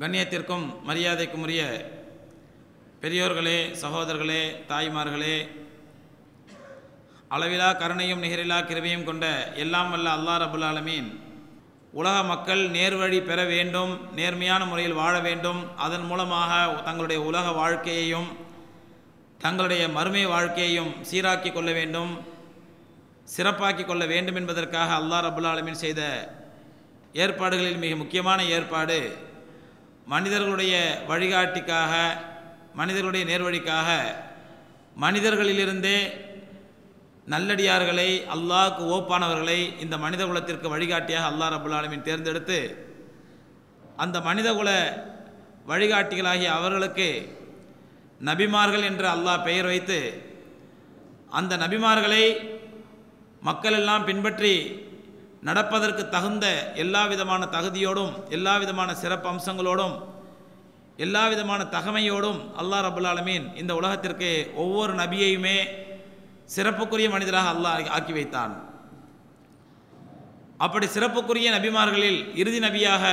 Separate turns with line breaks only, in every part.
கண்ணியத்திற்கும் மரியாதைக்கும் உரிய பெரியோர்களே சகோதரர்களே தாய்மார்களே அளவிலா கருணையும் நிகரிலா கிருபையும் கொண்ட எல்லாம் வல்ல அல்லாஹ் ரபுல் ஆலமீன். உலக மக்கள் நேர்வழி பெற வேண்டும் நேர்மையான முறையில் வாழ வேண்டும். அதன் மூலமாக தங்களுடைய உலக வாழ்க்கையையும் தங்களுடைய மறுமை வாழ்க்கையையும் சீராக்கி கொள்ள வேண்டும் சிறப்பாக்கி கொள்ள வேண்டும் என்பதற்காக அல்லாஹ் ரபுல் ஆலமீன் செய்த ஏற்பாடுகளில் மிக முக்கியமான ஏற்பாடு மனிதர்களுடைய வழிகாட்டிக்காக மனிதர்களுடைய நேர்வழிக்காக மனிதர்களிலிருந்தே நல்லடியார்களை அல்லாஹ்க்கு ஓப்பானவர்களை இந்த மனித குலத்திற்கு வழிகாட்டியாக அல்லாஹ் ரபுல்லாலமின் தேர்ந்தெடுத்து அந்த மனிதகுல வழிகாட்டிகளாகிய அவர்களுக்கு நபிமார்கள் என்று அல்லாஹ் பெயர் வைத்து அந்த நபிமார்களை மக்கள் எல்லாம் பின்பற்றி நடப்பதற்கு தகுந்த எல்லா விதமான தகுதியோடும் எல்லா விதமான சிறப்பு அம்சங்களோடும் எல்லா விதமான தகமையோடும் அல்லாஹ் ரபுல்லாலமீன் இந்த உலகத்திற்கு ஒவ்வொரு நபியையுமே சிறப்புக்குரிய மனிதராக அல்லாஹ் ஆக்கி வைத்தான். அப்படி சிறப்புக்குரிய நபிமார்களில் இறுதி நபியாக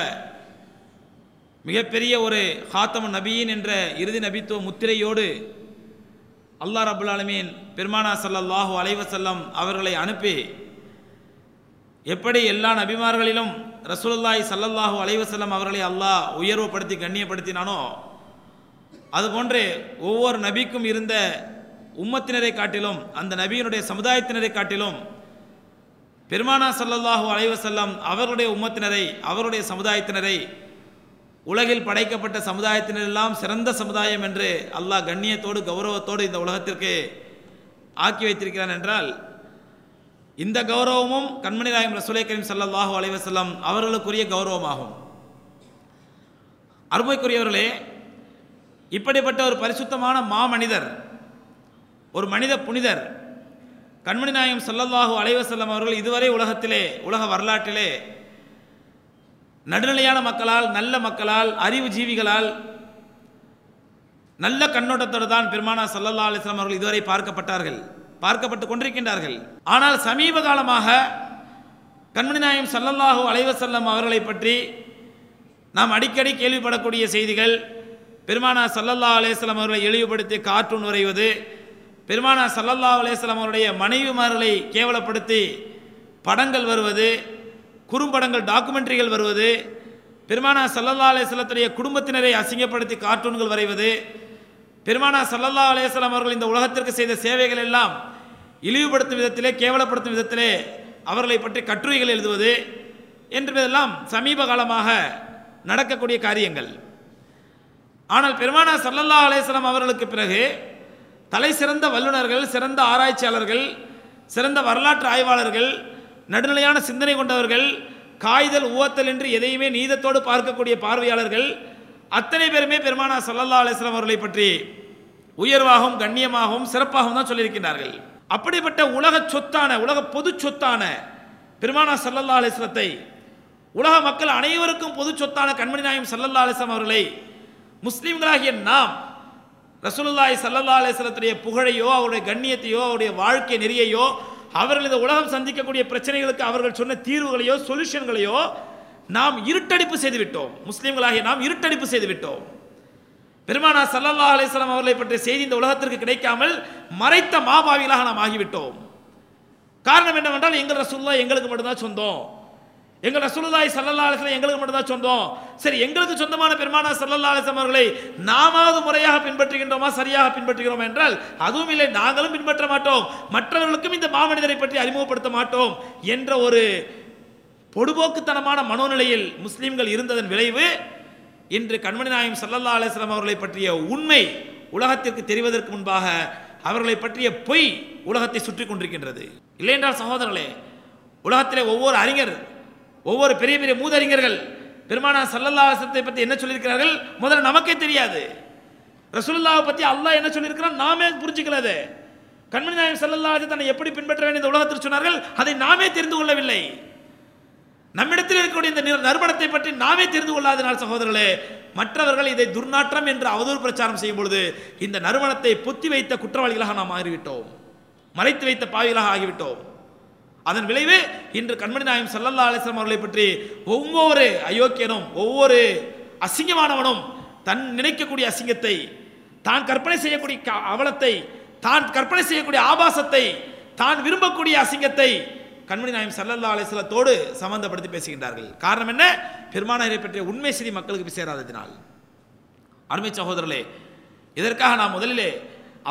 மிகப்பெரிய ஒரு ஹாத்தம நபியின் என்ற இறுதி நபித்துவ முத்திரையோடு அல்லாஹ் ரபுல்லாலமீன் பெருமானா சல்லாஹூ அலைவசல்லம் அவர்களை அனுப்பி எப்படி எல்லா நபிமார்களிலும் ரசூலுல்லாய் சல்லல்லாஹு அலைவசல்லம் அவர்களை அல்லாஹ் உயர்வுபடுத்தி கண்ணியப்படுத்தினானோ அதுபோன்று ஒவ்வொரு நபிக்கும் இருந்த உம்மத்தினரை காட்டிலும் அந்த நபியினுடைய சமுதாயத்தினரை காட்டிலும் பெருமானா சல்லல்லாஹு அலைவசல்லம் அவருடைய உம்மத்தினரை அவருடைய சமுதாயத்தினரை உலகில் படைக்கப்பட்ட சமுதாயத்தினரெல்லாம் சிறந்த சமுதாயம் என்று அல்லாஹ் கண்ணியத்தோடு கௌரவத்தோடு இந்த உலகத்திற்கு ஆக்கி வைத்திருக்கிறான் என்றால் இந்த கௌரவமும் கண்மணி ராயம் ரசூலை கரீம் சல்லாஹூ அலைவசல்லம் அவர்களுக்குரிய கௌரவமாகும். அருமைக்குரியவர்களே இப்படிப்பட்ட ஒரு பரிசுத்தமான மாமனிதர் ஒரு மனித புனிதர் கண்மணி நாயகம் சல்லல்லாஹூ அலைவசல்லம் அவர்கள் இதுவரை உலகத்திலே உலக வரலாற்றிலே நடுநிலையான மக்களால் நல்ல மக்களால் அறிவு ஜீவிகளால் நல்ல கண்ணோட்டத்தோடு தான் பெருமானா சல்லல்லா அலிஸ்லாம் அவர்கள் இதுவரை பார்க்கப்பட்டார்கள். பார்க்கப்பட்டு கொண்டிருக்கின்றார்கள். ஆனால் சமீப காலமாக கண்மணி நாயம் சல்லல்லாஹூ அலைவசல்லம் அவர்களை பற்றி நாம் அடிக்கடி கேள்விப்படக்கூடிய செய்திகள் பெருமானா சல்லல்லா அலேஸ்லாம் அவர்களை இழிவுபடுத்தி கார்ட்டூன் வரைவது பெருமானா சல்லல்லா அலேஸ்லாம் அவருடைய மனைவிமார்களை கேவலப்படுத்தி படங்கள் வருவது குறும்படங்கள் டாக்குமெண்ட்ரிகள் வருவது பெருமானா சல்லல்லா அலேஸ்லத்துடைய குடும்பத்தினரை அசிங்கப்படுத்தி கார்ட்டூன்கள் வரைவது பெருமானா சல்லல்லா அலேஸ்லாம் அவர்கள் இந்த உலகத்திற்கு செய்த சேவைகள் எல்லாம் இழிவுபடுத்தும் விதத்திலே கேவலப்படுத்தும் விதத்திலே அவர்களை பற்றி கட்டுரைகள் எழுதுவது என்பதெல்லாம் சமீப காலமாக நடக்கக்கூடிய காரியங்கள். ஆனால் பெருமானா சல்லல்லா அலேஸ்லாம் அவர்களுக்கு பிறகு தலை சிறந்த வல்லுநர்கள் சிறந்த ஆராய்ச்சியாளர்கள் சிறந்த வரலாற்று ஆய்வாளர்கள் நடுநிலையான சிந்தனை கொண்டவர்கள் காய்தல் ஊவத்தல் என்று எதையுமே நீதத்தோடு பார்க்கக்கூடிய பார்வையாளர்கள் அத்தனை பேருமே பெருமானா சல்லல்லா அலிஸ்லாம் அவர்களை பற்றி உயர்வாகவும் கண்ணியமாகவும் சிறப்பாகவும் தான் சொல்லியிருக்கிறார்கள் அப்படிப்பட்ட உலக சொத்தான உலக பொது சொத்தான பெருமானா சல்லல்லா அலிஸ்லத்தை உலக மக்கள் அனைவருக்கும் பொது சொத்தான கண்மணி நாயம் சல்லல்லா அலிஸ்லாம் அவர்களை முஸ்லீம்களாகிய நாம் ரசூலுல்லாய் சல்லல்லா அலிஸ்லத்துடைய புகழையோ அவருடைய கண்ணியத்தையோ அவருடைய வாழ்க்கை நெறியையோ அவர்கள் இந்த உலகம் சந்திக்கக்கூடிய பிரச்சனைகளுக்கு அவர்கள் சொன்ன தீர்வுகளையோ சொல்யூஷன்களையோ நாம் இருட்டடிப்பு செய்துவிட்டோம். முஸ்லீம்களாகிய நாம் இருட்டடிப்பு செய்துவிட்டோம். பெருமானா சல்லல்லா அலிஸ்லாம் அவர்களை பற்றிய செய்தி இந்த உலகத்திற்கு கிடைக்காமல் மறைத்த மாபாவிகளாக நாம் ஆகிவிட்டோம். காரணம் என்னவென்றால் எங்கள் ரசூல்லா எங்களுக்கு மட்டும்தான் சொந்தம். எங்கள் ரசூலுல்லாய் சல்லல்லா அலிஸ்லாம் எங்களுக்கு மட்டும்தான் சொந்தம். சரி எங்களுக்கு சொந்தமான பெருமானா சல்லல்லா அலிஸ்லாம் அவர்களை நாமாவது முறையாக பின்பற்றுகின்றோமா சரியாக பின்பற்றுகிறோம் என்றால் அதுவும் இல்லை நாங்களும் பின்பற்ற மாட்டோம். மற்றவர்களுக்கும் இந்த மாமனிதரை பற்றி அறிமுகப்படுத்த மாட்டோம் என்ற ஒரு பொடுபோக்குத்தனமான மனோநிலையில் முஸ்லீம்கள் இருந்ததன் விளைவு இன்று கண்மணி நாயம் சல்லல்லா அலிஸ்லாம் அவர்களை பற்றிய உண்மை உலகத்திற்கு தெரிவதற்கு முன்பாக அவர்களை பற்றிய பொய் உலகத்தை சுற்றி கொண்டிருக்கின்றது. இல்லை என்றால் சகோதரர்களே உலகத்திலே ஒவ்வொரு அறிஞர் ஒவ்வொரு பெரிய பெரிய மூதறிஞர்கள் பெருமானா சல்லல்லா அலிஸ்லத்தை பற்றி என்ன சொல்லியிருக்கிறார்கள்? முதல்ல நமக்கே தெரியாது. ரசூல்லாவை பற்றி அல்லாஹ் என்ன சொல்லியிருக்கிறான்? நாமே புரிஞ்சுக்கிறது கண்மணி நாயம் சல்லல்லா தன்னை எப்படி பின்பற்ற வேண்டிய உலகத்தில் சொன்னார்கள்? அதை நாமே தெரிந்து கொள்ளவில்லை. நம்மிடத்தில் இருக்கக்கூடிய இந்த நறுமணத்தை பற்றி நாமே தெரிந்து கொள்ளாதனால் சகோதரர்களே மற்றவர்கள் இதை துர்நாற்றம் என்று அவதூறு பிரச்சாரம் செய்யும் பொழுது இந்த நறுமணத்தை பொத்தி வைத்த குற்றவாளிகளாக நாம் மாறிவிட்டோம். மறைத்து வைத்த பாவிகளாக ஆகிவிட்டோம். அதன் விளைவு இன்று கண்மணி நாயம் சல்லல்லா அலிஸ்லாம் அவர்களை பற்றி ஒவ்வொரு அயோக்கியனும் ஒவ்வொரு அசிங்கமானவனும் தன் நினைக்கக்கூடிய அசிங்கத்தை தான் கற்பனை செய்யக்கூடிய க- அவலத்தை தான் கற்பனை செய்யக்கூடிய ஆபாசத்தை தான் விரும்பக்கூடிய அசிங்கத்தை கண்மணி நாயம் சல்லல்லா அலிஸ்லத்தோடு சம்பந்தப்படுத்தி பேசுகின்றார்கள். காரணம் என்ன? பெருமானாரை பற்றிய உண்மை செய்தி மக்களுக்கு போய் சேராததினால் அருமை சகோதரர்களே இதற்காக நான் முதலிலே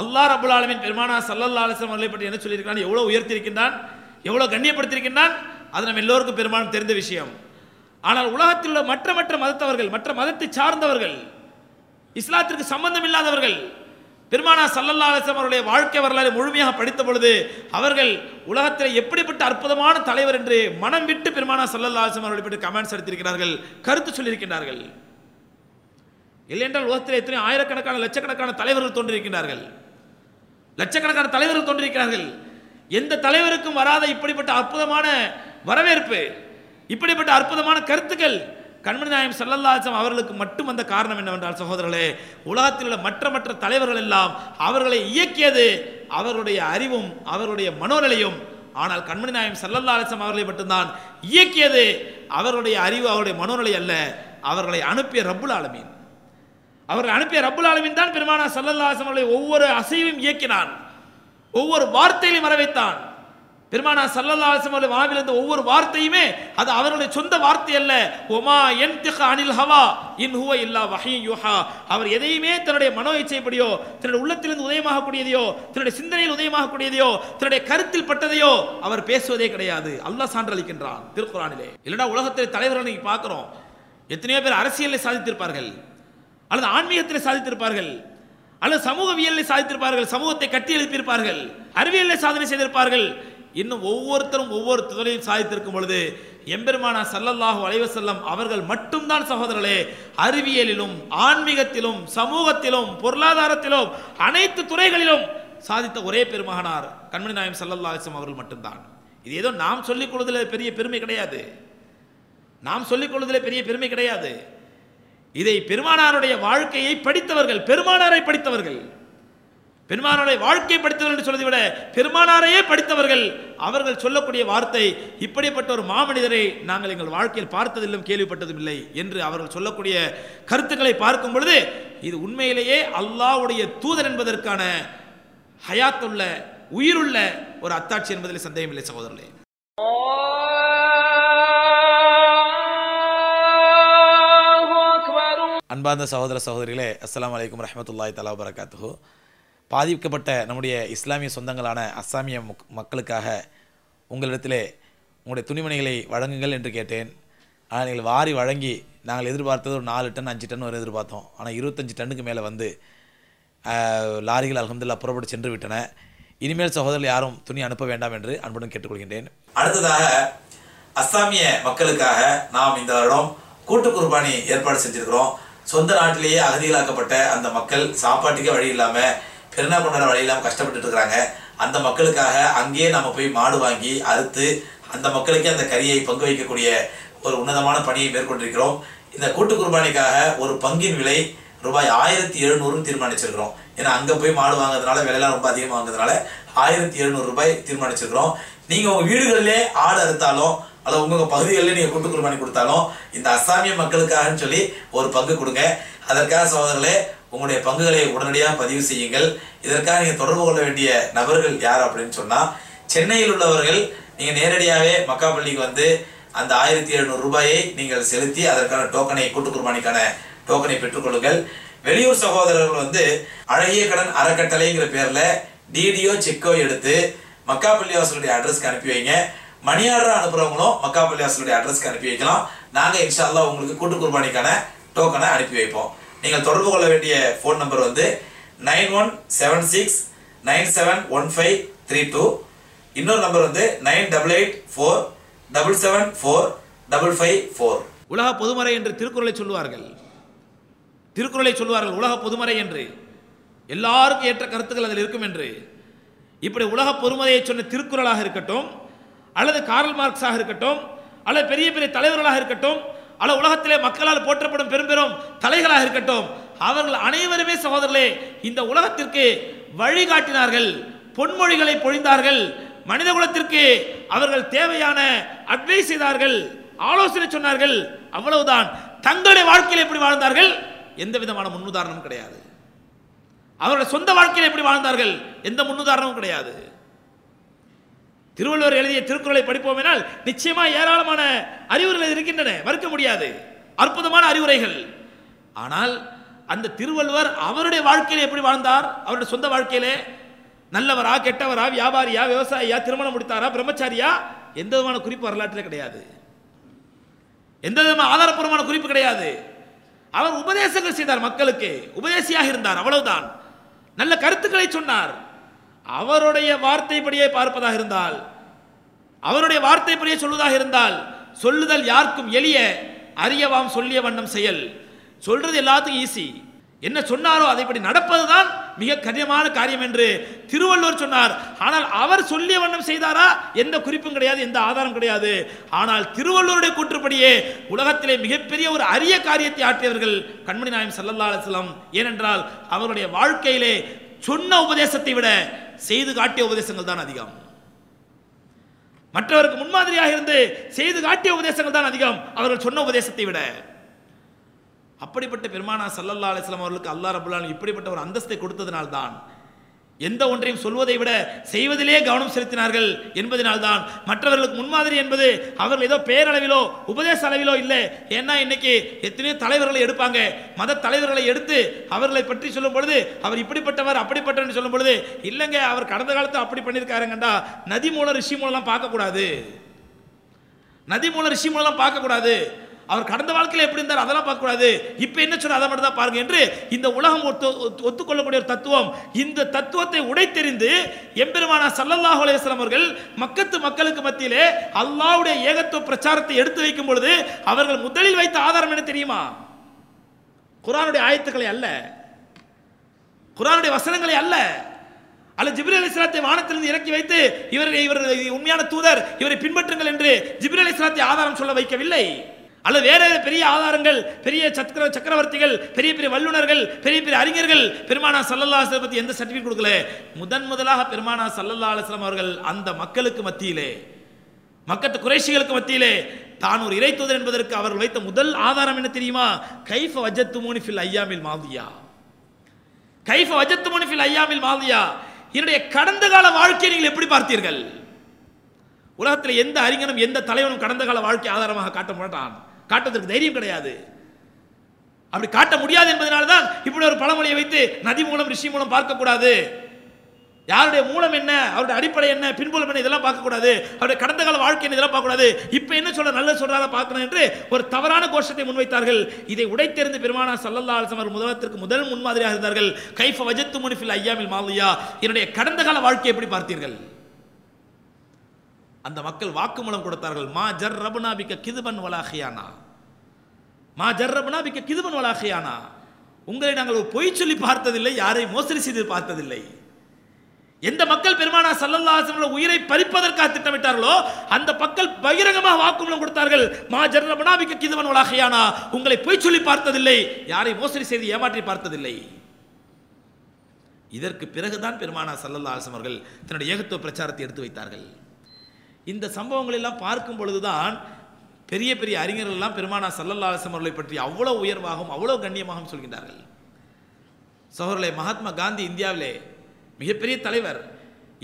அல்லாஹ் ரபுல் ஆலமின் பெருமானா சல்லல்லா அலிஸ்லாம் அவர்களை பற்றி என்ன சொல்லியிருக்கான் எவ்வளோ உயர்த்திருக்கின்றான் எவ்வளோ கண்ணியப்படுத்தியிருக்கின்றான்? அது நம்ம எல்லோருக்கும் பெருமானம் தெரிந்த விஷயம். ஆனால் உலகத்தில் உள்ள மற்ற மற்ற மதத்தவர்கள் மற்ற மதத்தை சார்ந்தவர்கள் இஸ்லாத்திற்கு சம்பந்தம் இல்லாதவர்கள் பெருமானா சல்லல்லா அலிஸ்லாம் அவருடைய வாழ்க்கை வரலாறு முழுமையாக படித்த பொழுது அவர்கள் உலகத்தில் எப்படிப்பட்ட அற்புதமான தலைவர் என்று மனம் விட்டு பெருமானா சல்லல்லா அலிஸ்லாம் அவர்களை பற்றி கமெண்ட்ஸ் எடுத்திருக்கிறார்கள் கருத்து சொல்லியிருக்கிறார்கள் இல்லையென்றால் உலகத்தில் எத்தனை ஆயிரக்கணக்கான லட்சக்கணக்கான தலைவர்கள் தோன்றியிருக்கிறார்கள் லட்சக்கணக்கான தலைவர்கள் தோன்றியிருக்கிறார்கள். எந்த தலைவருக்கும் வராத இப்படிப்பட்ட அற்புதமான வரவேற்பு இப்படிப்பட்ட அற்புதமான கருத்துக்கள் கண்மணி நாயம் சல்லல்லாசம் அவர்களுக்கு மட்டும் வந்த காரணம் என்னவென்றால் சகோதரர்களே உலகத்தில் உள்ள மற்ற மற்ற தலைவர்கள் எல்லாம் அவர்களை இயக்கியது அவர்களுடைய அறிவும் அவர்களுடைய மனோநிலையும் ஆனால் கண்மணி நாயம் சல்லல்லா அவர்களை மட்டும்தான் இயக்கியது அவர்களுடைய அறிவு அவருடைய மனோநிலை அல்ல. அவர்களை அனுப்பிய ரப்புல் ஆலமீன். அவர்கள் அனுப்பிய ரப்புல் ஆலமீன் தான் பெருமானா சல்லல்லாசம் அவர்களை ஒவ்வொரு அசைவையும் இயக்கினான். ஒவ்வொரு வார்த்தையிலும் வரவைத்தான். பெருமானா சல்லல்லாசம் அவர்கள் வாவிலிருந்து ஒவ்வொரு வார்த்தையுமே அது அவருடைய சொந்த வார்த்தை அல்ல. ஒமா என் அனில் ஹவா இன் ஹுவ இல்லா வஹி யுஹா. அவர் எதையுமே தன்னுடைய மனோ இச்சைப்படியோ தன்னுடைய உள்ளத்திலிருந்து உதயமாகக்கூடியதையோ தன்னுடைய சிந்தனையில் உதயமாகக்கூடியதையோ தன்னுடைய கருத்தில் பட்டதையோ அவர் பேசுவதே கிடையாது. அல்லாஹ் சான்றளிக்கின்றான் திருக்குறானிலே இல்லைனா உலகத்தில் தலைவர்கள் நீங்கள் பார்க்குறோம். எத்தனையோ பேர் அரசியலில் சாதித்திருப்பார்கள். அல்லது ஆன்மீகத்தில் சாதித்திருப்பார்கள். அல்லது சமூகவியலில் சாதித்திருப்பார்கள். சமூகத்தை கட்டி எழுப்பியிருப்பார்கள் அறிவியலில் சாதனை செய்திருப்பார்கள். இன்னும் ஒவ்வொருத்தரும் ஒவ்வொரு துறையும் சாதித்திருக்கும் பொழுது எம்பெருமானா சல்லல்லாஹு அலைவசல்லம் அவர்கள் மட்டும்தான் சகோதரர்களே அறிவியலிலும் ஆன்மீகத்திலும் சமூகத்திலும் பொருளாதாரத்திலும் அனைத்து துறைகளிலும் சாதித்த ஒரே பெருமகனார் கண்மணி நாயம் சல்லல்லா அலிஸ்லாம் அவர்கள் மட்டும்தான். இது ஏதோ நாம் சொல்லிக் கொள்வதில் பெரிய பெருமை கிடையாது. நாம் சொல்லிக் கொள்வதில் பெரிய பெருமை கிடையாது. இதை பெருமானாருடைய வாழ்க்கையை படித்தவர்கள் பெருமானாரை படித்தவர்கள் பெருமானாருடைய வாழ்க்கை படித்தவர்கள் என்று சொல்வதை விட பெருமானாரையே படித்தவர்கள் அவர்கள் சொல்லக்கூடிய வார்த்தை இப்படிப்பட்ட ஒரு மாமனிதரை நாங்கள் எங்கள் வாழ்க்கையில் பார்த்ததில்லும் கேள்விப்பட்டதும் இல்லை என்று அவர்கள் சொல்லக்கூடிய கருத்துக்களை பார்க்கும் பொழுது இது உண்மையிலேயே அல்லாஹ்வுடைய தூதர் என்பதற்கான ஹயாத்துள்ள உயிருள்ள ஒரு அத்தாட்சி என்பதில் சந்தேகமில்லை சகோதரர்களே. அன்பார்ந்த சகோதர சகோதரிகளே அஸ்ஸலாமு அலைக்கும் ரஹமத்துல்லாய் தலா வரகாத்துஹு பாதிக்கப்பட்ட நம்முடைய இஸ்லாமிய சொந்தங்களான அஸ்ஸாமிய மக்களுக்காக உங்களிடத்திலே உங்களுடைய துணிமணிகளை வழங்குங்கள் என்று கேட்டேன். ஆனால் நீங்கள் வாரி வழங்கி நாங்கள் எதிர்பார்த்தது ஒரு நாலு டன் அஞ்சு டன் வரை எதிர்பார்த்தோம். ஆனால் இருபத்தஞ்சு டன்னுக்கு மேலே வந்து லாரிகள் அல்ஹம்துலில்லாஹ் புறப்பட்டு சென்று விட்டன. இனிமேல் சகோதரர்கள் யாரும் துணி அனுப்ப வேண்டாம் என்று அன்புடன் கேட்டுக்கொள்கின்றேன். அடுத்ததாக அஸ்ஸாமிய மக்களுக்காக நாம் இந்த வருடம் கூட்டு குர்பானி ஏற்பாடு செஞ்சிருக்கிறோம். சொந்த நாட்டிலேயே அகதிகளாக்கப்பட்ட அந்த மக்கள் சாப்பாட்டுக்கே வழி இல்லாமல் பெருநா கொண்டாட வழி கஷ்டப்பட்டுட்டு இருக்கிறாங்க. அந்த மக்களுக்காக அங்கேயே நம்ம போய் மாடு வாங்கி அறுத்து அந்த மக்களுக்கே அந்த கறியை பங்கு வைக்கக்கூடிய ஒரு உன்னதமான பணியை மேற்கொண்டிருக்கிறோம். இந்த கூட்டு குர்பானிக்காக ஒரு பங்கின் விலை ரூபாய் ஆயிரத்தி எழுநூறுன்னு தீர்மானிச்சிருக்கிறோம். ஏன்னா அங்கே போய் மாடு வாங்குறதுனால விலையெல்லாம் ரொம்ப அதிகமாக வாங்குறதுனால ஆயிரத்தி எழுநூறு ரூபாய் தீர்மானிச்சிருக்கிறோம். நீங்கள் உங்கள் வீடுகளிலே ஆடு அறுத்தாலும் அல்லது உங்கள் பகுதிகளில் நீங்கள் கூட்டு குர்பானி கொடுத்தாலும் இந்த அசாமிய மக்களுக்காகன்னு சொல்லி ஒரு பங்கு கொடுங்க. அதற்காக சகோதரர்களே உங்களுடைய பங்குகளை உடனடியாக பதிவு செய்யுங்கள். இதற்காக நீங்கள் தொடர்பு கொள்ள வேண்டிய நபர்கள் யார் அப்படின்னு சொன்னால் சென்னையில் உள்ளவர்கள் நீங்கள் நேரடியாகவே மக்காப்பள்ளிக்கு வந்து அந்த ஆயிரத்தி எழுநூறு ரூபாயை நீங்கள் செலுத்தி அதற்கான டோக்கனை கூட்டு குர்பானிக்கான டோக்கனை பெற்றுக்கொள்ளுங்கள் வெளியூர் சகோதரர்கள் வந்து அழகிய கடன் அறக்கட்டளைங்கிற பேரில் டிடியோ செக்கோ எடுத்து மக்காப்பள்ளி வாசலுடைய அட்ரஸ்க்கு அனுப்பி வைங்க. மணி ஆர்டர் அனுப்புறவங்களும் மக்காப்பள்ளி வாசலுடைய அட்ரஸ்க்கு அனுப்பி வைக்கலாம். நாங்கள் இன்ஷால்லா உங்களுக்கு கூட்டு குர்பானிக்கான டோக்கனை அனுப்பி வைப்போம். நீங்கள் தொடர்பு கொள்ள வேண்டிய ஃபோன் நம்பர் வந்து nine one seven six nine seven one five three two. இன்னொரு நம்பர் வந்து nine double eight four double seven four double five four. உலக பொதுமறை என்று திருக்குறளை சொல்லுவார்கள். திருக்குறளை சொல்லுவார்கள் உலக பொதுமறை என்று. எல்லாருக்கும் ஏற்ற கருத்துக்கள் அதில் இருக்கும் என்று. இப்படி உலக பொறுமதையை சொன்ன திருக்குறளாக இருக்கட்டும் அல்லது கார்ல் மார்க்ஸாக இருக்கட்டும் அல்லது பெரிய பெரிய தலைவர்களாக இருக்கட்டும் அல்ல உலகத்திலே மக்களால் போற்றப்படும் பெரும்பெரும் தலைகளாக இருக்கட்டும். அவர்கள் அனைவருமே சகோதரர்களே இந்த உலகத்திற்கு வழிகாட்டினார்கள் பொன்மொழிகளை பொழிந்தார்கள் மனித குலத்திற்கு அவர்கள் தேவையான அட்வைஸ் செய்தார்கள் ஆலோசனை சொன்னார்கள் அவ்வளவுதான். தங்களுடைய வாழ்க்கையில் எப்படி வாழ்ந்தார்கள்? எந்த விதமான முன்னுதாரணமும் கிடையாது. அவருடைய சொந்த வாழ்க்கையில் எப்படி வாழ்ந்தார்கள்? எந்த முன்னுதாரணமும் கிடையாது. திருவள்ளுவர் எழுதிய திருக்குறளை படிப்போம் என்றால் நிச்சயமா ஏராளமான அறிவுரைகள் இருக்கின்றன. மறுக்க முடியாது. அற்புதமான அறிவுரைகள். ஆனால் அந்த திருவள்ளுவர் அவருடைய வாழ்க்கையில் எப்படி வாழ்ந்தார்? அவருடைய சொந்த வாழ்க்கையிலே நல்லவரா கெட்டவரா வியாபாரியா விவசாயியா திருமணம் முடித்தாரா பிரம்மச்சாரியா? எந்த விதமான குறிப்பு வரலாற்றில் கிடையாது. எந்த விதமான ஆதாரப்பூர்வமான குறிப்பு கிடையாது. அவர் உபதேசங்கள் செய்தார் மக்களுக்கு. உபதேசியாக இருந்தார். அவ்வளவுதான். நல்ல கருத்துக்களை சொன்னார். அவருடைய வார்த்தைப்படியே பார்ப்பதாக இருந்தால் அவருடைய வார்த்தைப்படியே சொல்வதாக இருந்தால் சொல்லுதல் யாருக்கும் எளிய அறியவாம் சொல்லிய வண்ணம் செயல். சொல்றது எல்லாத்துக்கும் ஈஸி என்ன சொன்னாரோ அதைப்படி நடப்பதுதான் மிக கடினமான காரியம் என்று திருவள்ளுவர் சொன்னார். ஆனால் அவர் சொல்லிய வண்ணம் செய்தாரா? எந்த குறிப்பும் கிடையாது எந்த ஆதாரம் கிடையாது. ஆனால் திருவள்ளுவருடைய கூற்றுப்படியே உலகத்திலே மிகப்பெரிய ஒரு அரிய காரியத்தை ஆற்றியவர்கள் கண்மணி நாயம் சல்லல்லா அலிஸ்லாம் ஏனென்றால் அவருடைய வாழ்க்கையிலே சொன்ன உபதேசத்தை விட செய்து காட்டிய உபதேசங்கள் தான் அதிகம். மற்றவருக்கு முன்மாதிரியாக இருந்து செய்து காட்டிய உபதேசங்கள் தான் அதிகம். அவர்கள் சொன்ன உபதேசத்தை விட. அப்படிப்பட்ட பெருமானா சல்லல்லா அலிஸ்லாம் அவர்களுக்கு அல்லா ரபுல்லான் இப்படிப்பட்ட ஒரு அந்தஸ்தை கொடுத்ததினால்தான் எந்த ஒன்றையும் சொல்வதை விட செய்வதிலே கவனம் செலுத்தினார்கள் என்பதனால்தான். மற்றவர்களுக்கு முன்மாதிரி என்பது அவர்கள் ஏதோ பேரளவிலோ உபதேச அளவிலோ இல்லை. ஏன்னா இன்னைக்கு எத்தனையோ தலைவர்களை எடுப்பாங்க. மத தலைவர்களை எடுத்து அவர்களை பற்றி சொல்லும் பொழுது அவர் இப்படிப்பட்டவர் அப்படிப்பட்டவர் சொல்லும் பொழுது இல்லைங்க அவர் கடந்த காலத்தில் அப்படி பண்ணியிருக்காருங்கண்டா. நதி மூலம் ரிஷி மூலம்லாம் பார்க்கக்கூடாது. நதி மூலம் ரிஷி மூலம்லாம் பார்க்கக்கூடாது. அவர் கடந்த வாழ்க்கையில் எப்படி இருந்தார் அதெல்லாம் பார்க்கக்கூடாது. இப்போ என்ன சொல்ற அதை மட்டும் தான் பாருங்க என்று இந்த உலகம் ஒத்து ஒத்து- ஒத்துக்கொள்ளக்கூடிய ஒரு தத்துவம். இந்த தத்துவத்தை உடைத்தெறிந்து எம்பெருமானா சல்லல்லாஹ் அவர்கள் மக்கத்து மக்களுக்கு மத்தியிலே அல்லாஹ்வுடைய ஏகத்துவ பிரச்சாரத்தை எடுத்து வைக்கும் பொழுது அவர்கள் முதலில் வைத்த ஆதாரம் என்ன தெரியுமா? குர்ஆனுடைய ஆயத்துக்களை அல்ல. குரானுடைய வசனங்களை அல்ல. அல்ல ஜிப்ரலி இஸ்லாத்தை வானத்திலிருந்து இறக்கி வைத்து இவர் இவர் உண்மையான தூதர் இவரை பின்பற்றுங்கள் என்று ஜிப்ரி அலி இஸ்லாத்தை ஆதாரம் சொல்ல வைக்கவில்லை. அல்லது வேற பெரிய ஆதாரங்கள் பெரிய சக்கர சக்கரவர்த்திகள் பெரிய பெரிய வல்லுனர்கள் பெரிய பெரிய அறிஞர்கள். பெருமானா சல்லல்லா அலிஸ்லாம் பற்றி எந்த சர்டிஃபிகேட் கொடுக்கல? முதன் முதலாக பெருமானா சல்லல்லா அலுவலம் அவர்கள் அந்த மக்களுக்கு மத்தியிலே மக்கத்து குறைஷிகளுக்கு மத்தியிலே தான் ஒரு இறைத்துதர் என்பதற்கு அவர்கள் வைத்த முதல் ஆதாரம் என்ன தெரியுமா? கைஃப வஜத்து மூனிஃபில் ஐயாமில் மாதியா. கைஃப வஜத்து மூனிஃபில் ஐயாமில் மாதியா. என்னுடைய கடந்த கால வாழ்க்கையை நீங்கள் எப்படி பார்த்தீர்கள்? உலகத்தில் எந்த அறிஞனும் எந்த தலைவனும் கடந்த கால வாழ்க்கை ஆதாரமாக காட்ட மாட்டான். காட்டுவதற்கு தைரியம் கிடையாது. அப்படி காட்ட முடியாது என்பதனால தான் இப்படி ஒரு பழமொழியை வைத்து நதி மூலம் ரிஷி மூலம் பார்க்கக்கூடாது. யாருடைய மூலம் என்ன அவருடைய அடிப்படை என்ன பின்புலம் என்ன இதெல்லாம் பார்க்கக்கூடாது. அவருடைய கடந்த கால வாழ்க்கை என்ன இதெல்லாம் பார்க்கக்கூடாது. இப்போ என்ன சொல்ற நல்ல சொல்றாரா பார்க்கணும் என்று ஒரு தவறான கோஷத்தை முன்வைத்தார்கள். இதை உடைத்தெறிந்து பெருமானா சல்லல்லா அலிசமர் முதலத்திற்கு முதல் முன்மாதிரியாக இருந்தார்கள். கைஃப வஜத்து முனிஃபில் ஐயாமில் மாலியா. என்னுடைய கடந்த கால வாழ்க்கையை எப்படி பார்த்தீர்கள்? அந்த மக்கள் வாக்குமூலம் கொடுத்தார்கள். மா ஜர் ரபுனாபிக்க கிதுபன் வலாஹியானா மா ஜர்ரபுனா பிக்க கிதுபன் வலாஹியானா உங்களை நாங்கள் ஒரு பொய் சொல்லி பார்த்ததில்லை யாரை மோசடி செய்து பார்த்ததில்லை. எந்த மக்கள் பெருமானா சல்லல்லா அலைஹி உயிரை பறிப்பதற்காக திட்டமிட்டார்களோ அந்த மக்கள் பகிரங்கமாக வாக்குமூலம் கொடுத்தார்கள். மா ஜர் ரபுனா பிக்க கிதுபன் உங்களை பொய் சொல்லி பார்த்ததில்லை யாரை மோசடி செய்து ஏமாற்றி பார்த்ததில்லை. இதற்கு பிறகுதான் பெருமானா சல்லல்லா அலிஸ்லாம் அவர்கள் தன்னுடைய ஏகத்துவ பிரச்சாரத்தை எடுத்து வைத்தார்கள். இந்த சம்பவங்கள் எல்லாம் பார்க்கும் பொழுதுதான் பெரிய பெரிய அறிஞர்கள் எல்லாம் பெருமானா சல்லல்லா அலிஸ்லாம் அவர்களை பற்றி அவ்வளோ உயர்வாகவும் அவ்வளோ கண்ணியமாகவும் சொல்கின்றார்கள். சகோதரர்களே மகாத்மா காந்தி இந்தியாவிலே மிகப்பெரிய தலைவர்.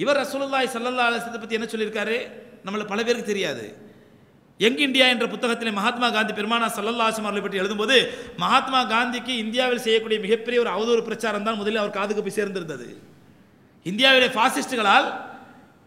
இவர் ரசூலுல்லாய் சல்லல்லா அலசத்தை பற்றி என்ன சொல்லியிருக்காரு? நம்மளை பல பேருக்கு தெரியாது. யங் இந்தியா என்ற புத்தகத்திலே மகாத்மா காந்தி பெருமானா சல்லல்லா அவர்களை பற்றி எழுதும்போது மகாத்மா காந்திக்கு இந்தியாவில் செய்யக்கூடிய மிகப்பெரிய ஒரு அவதூறு பிரச்சாரம் தான் முதலில் அவர் காதுக்கு போய் சேர்ந்திருந்தது. இந்தியாவிலே ஃபாசிஸ்டுகளால்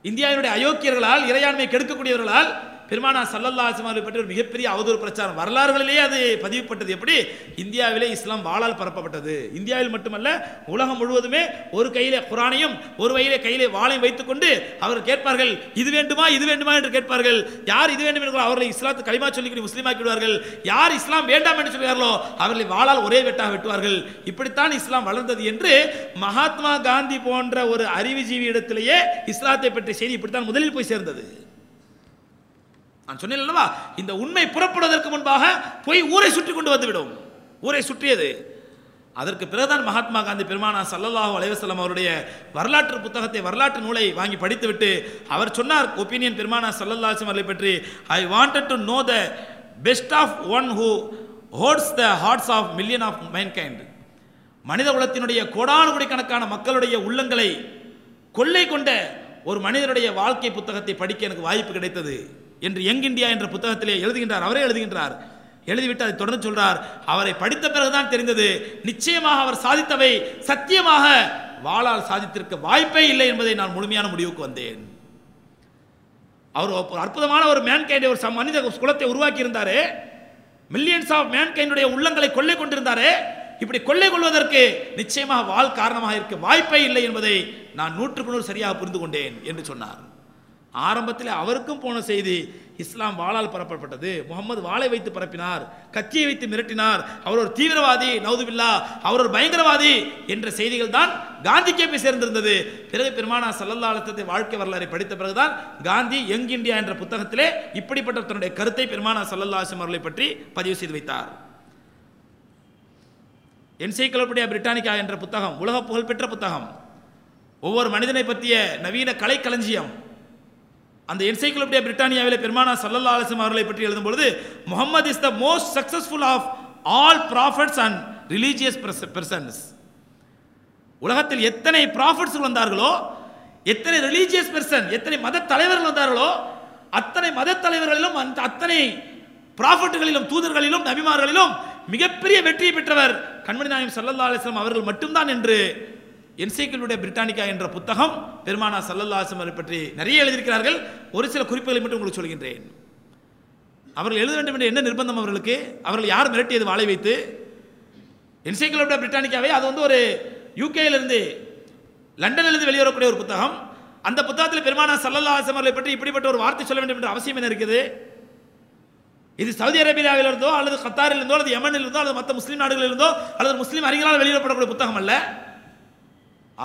இந்தியாவினுடைய அயோக்கியர்களால் இறையாண்மை கெடுக்கக்கூடியவர்களால் பெருமானா சல்லல்லா அலிஸ்லாம் பற்றி ஒரு மிகப்பெரிய அவதூறு பிரச்சாரம். வரலாறுகளிலேயே அது பதிவுப்பட்டது எப்படி? இந்தியாவிலே இஸ்லாம் வாழால் பரப்பப்பட்டது. இந்தியாவில் மட்டுமல்ல உலகம் முழுவதுமே ஒரு கையிலே குரானையும் ஒரு வகையிலே கையிலே வாளையும் வைத்துக்கொண்டு அவர் கேட்பார்கள் இது வேண்டுமா? இது வேண்டுமா? என்று கேட்பார்கள். யார் இது வேண்டும் என்று அவர்களை இஸ்லாத்து களிமா சொல்லி முஸ்லீமாக்கி விடுவார்கள் யார் இஸ்லாம் வேண்டாம் என்று சொல்கிறார்களோ அவர்களை வாழால் ஒரே வெட்டாக வெட்டுவார்கள். இப்படித்தான் இஸ்லாம் வளர்ந்தது என்று மகாத்மா காந்தி போன்ற ஒரு அறிவுஜீவி இடத்திலேயே இஸ்லாத்தை பற்றிய செய்தி இப்படித்தான் முதலில் போய் சேர்ந்தது. நான் சொன்னேன் அல்லவா? இந்த உண்மை புறப்படுவதற்கு முன்பாக போய் ஊரை சுற்றி கொண்டு வந்துவிடும். ஊரை சுற்றியது. அதற்கு பிறகுதான் மகாத்மா காந்தி பெருமானா சல்லல்லாஹு அலைவசல்லம் அவருடைய வரலாற்று புத்தகத்தை வரலாற்று நூலை வாங்கி படித்துவிட்டு அவர் சொன்னார் ஒப்பீனியன் பெருமானா சல்லல்லாஹு அவர்களை பற்றி I wanted to know the best of one who holds the hearts of million of mankind மனித குலத்தினுடைய கோடானு கோடிக்கணக்கான மக்களுடைய உள்ளங்களை கொள்ளை கொண்ட ஒரு மனிதனுடைய வாழ்க்கை புத்தகத்தை படிக்க எனக்கு வாய்ப்பு கிடைத்தது. என்று யங் இந்தியா என்ற புத்தகத்திலே எழுதுகின்றார். அவரே எழுதுகின்றார். எழுதிவிட்டு அதை தொடர்ந்து சொல்றார். அவரை படித்த பிறகுதான் தெரிந்தது. நிச்சயமாக அவர் சாதித்தவை சத்தியமாக வாளால் சாதித்திருக்க வாய்ப்பே இல்லை என்பதை நான் முழுமையான முடிவுக்கு வந்தேன். அவர் ஒரு அற்புதமான ஒரு மேன்கைண்ட் ஒரு மனித குலத்தை உருவாக்கி இருந்தாரு மில்லியன்ஸ் ஆஃப் மேன்கைண்டுடைய உள்ளங்களை கொள்ளை கொண்டிருந்தாரே. இப்படி கொள்ளை கொள்வதற்கு நிச்சயமாக வாழ் காரணமாக இருக்க வாய்ப்பே இல்லை என்பதை நான் நூற்றுக்கு நூறு சரியாக புரிந்து கொண்டேன் என்று சொன்னார். ஆரம்பத்தில் அவருக்கும் போன செய்தி இஸ்லாம் வாளால் பரப்பப்பட்டது. முகமது வாளை வைத்து பரப்பினார் கத்தியை வைத்து மிரட்டினார். அவர் ஒரு தீவிரவாதி நவுதுபில்லா அவர் ஒரு பயங்கரவாதி என்ற செய்திகள் தான் காந்திக்கே போய் சேர்ந்திருந்தது. பிறகு பெருமானா சல்லல்லா வாழ்க்கை வரலாறை படித்த பிறகுதான் காந்தி யங் இந்தியா என்ற புத்தகத்திலே இப்படிப்பட்ட தன்னுடைய கருத்தை பெருமானா சல்லல்லா அவர்களை பற்றி பதிவு செய்து வைத்தார். என்சைக்ளோபீடியா பிரிட்டானிக்கா என்ற புத்தகம் உலக புகழ்பெற்ற புத்தகம். ஒவ்வொரு மனிதனை பற்றிய நவீன கலைக்களஞ்சியம் அந்த என்சைக்ளோபீடியா பிரிட்டானியாவில் பெருமானா சல்லல்லா அலிஸ்லாம் அவர்களை பற்றி எழுதும் பொழுது Muhammad is the most successful of all prophets and religious persons உலகத்தில் எத்தனை ப்ராஃபிட்ஸ் வந்தார்களோ எத்தனை ரிலீஜியஸ் பெர்சன் எத்தனை மத தலைவர்கள் வந்தார்களோ அத்தனை மத தலைவர்களிலும் அந்த அத்தனை ப்ராஃபிட்டுகளிலும் தூதர்களிலும் நபிமார்களிலும் மிகப்பெரிய வெற்றியை பெற்றவர் கண்மணி நாயம் சல்லல்லா அலிஸ்லாம் அவர்கள் மட்டும்தான் என்று என்சைக்கிளுடைய பிரிட்டானிக்கா என்ற புத்தகம் பெருமானா சல்லல்லா அலிஸ்லாம் அவரை பற்றி நிறைய எழுதியிருக்கிறார்கள். ஒரு சில குறிப்புகளை மட்டும் உங்களுக்கு சொல்கின்றேன். அவர்கள் எழுத வேண்டும் என்ற என்ன நிர்பந்தம் அவர்களுக்கு? அவர்கள் யார் மிரட்டியது வாழை வைத்து? என்சைக்ளோபீடியா பிரிட்டானிக்காவே அது வந்து ஒரு யூகேயிலிருந்து லண்டனிலிருந்து வெளிவரக்கூடிய ஒரு புத்தகம். அந்த புத்தகத்தில் பெருமானா சல்லல்லா அலிஸ்லாம் அவர்களை பற்றி இப்படிப்பட்ட ஒரு வார்த்தை சொல்ல வேண்டும் என்ற அவசியம் என்ன இருக்குது? இது சவுதி அரேபியாவில் இருந்தோ அல்லது கத்தாரில் இருந்தோ அல்லது யமனில் இருந்தோ அல்லது மற்ற முஸ்லீம் நாடுகளில் இருந்தோ அல்லது முஸ்லீம் அறிஞர்களால் வெளியிடப்படக்கூடிய புத்தகம் அல்ல.